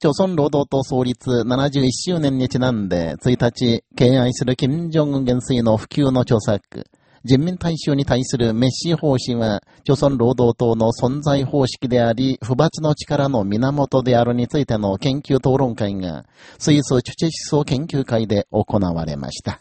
朝鮮労働党創立71周年にちなんで、1日、敬愛する金正恩元帥の普及の著作、人民大衆に対するメッシ方針は、朝鮮労働党の存在方式であり、不罰の力の源であるについての研究討論会が、スイスチュチェ思想研究会で行われました。